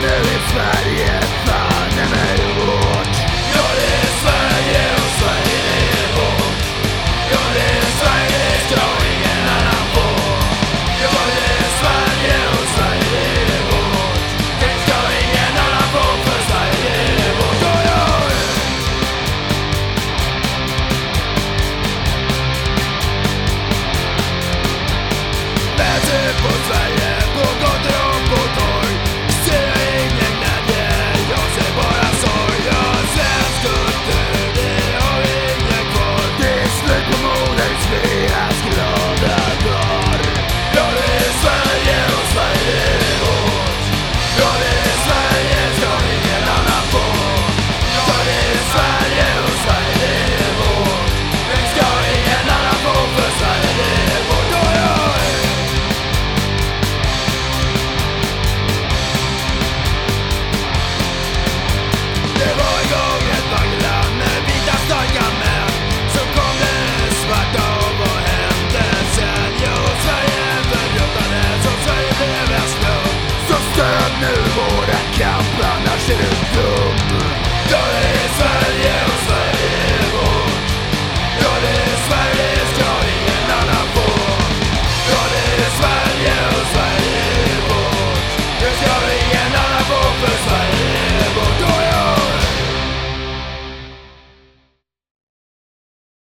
nu är Sverige fan vårt. Ja det är Sverige och Sverige är vårt. Ja det är Sverige, det ska ingen annan få. Ja det är Sverige och Sverige är vårt. Det ska ingen annan få för Sverige är vårt. Oj, på Sverige på gator キャンしてる。Zoom